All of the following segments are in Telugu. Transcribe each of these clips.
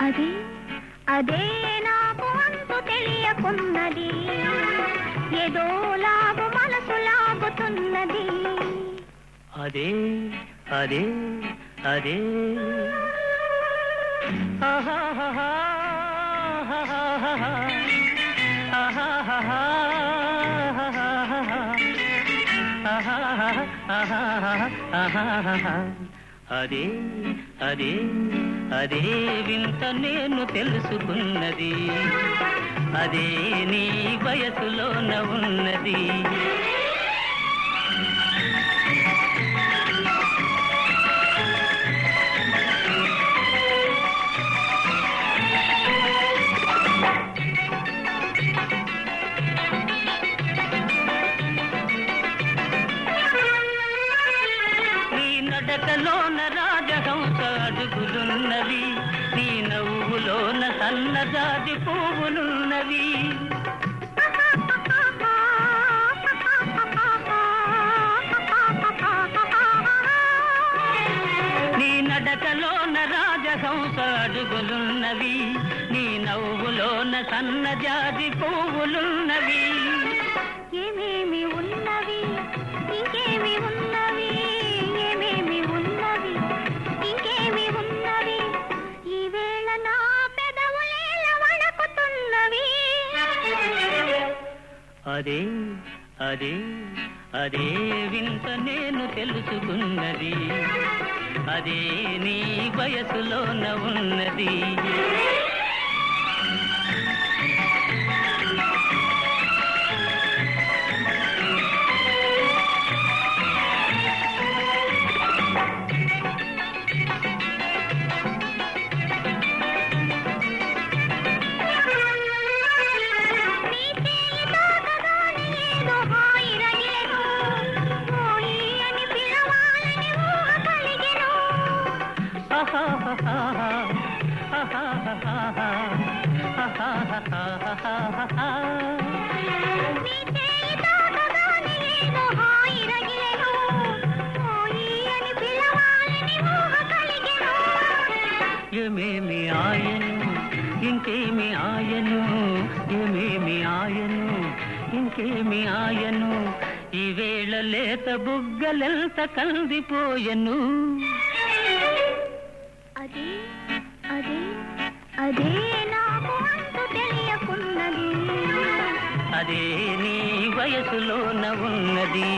అది అదే నాకు అంతు తెలియకున్నది. ఏదో లాగు మనసు లాగుతున్నది. అదే అదే అదే. ఆహాహాహా, అదే అదే. అదే వింత నేను తెలుసుకున్నది. అదే నీ వయసులోన ఉన్నది. నడకలోన రాజహంస అడుగులున్నవి నీ నవ్వులోన సన్నజాతి పువ్వులున్నవి. నీ నడకలోన రాజహంస అడుగులున్నవి నీ నవ్వులోన సన్నజాతి పువ్వులున్నవి. అదే అదే అదే వింత నేను తెలుసుకున్నది. అదే నీ వయసులోన ఉన్నది. ఏమేమి ఆయను? ఇంకేమి ఆయను? ఏమేమి ఆయను? ఇంకేమి ఆయను? ఈ వేళ లేత బుగ్గలెంత కందిపోయెను అదే నాకు అంతు తెలియకున్నది. అదే నీ వయసులోన ఉన్నది.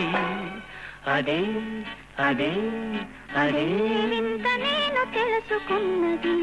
అదే అదే. అదే వింత నేను తెలుసుకున్నది.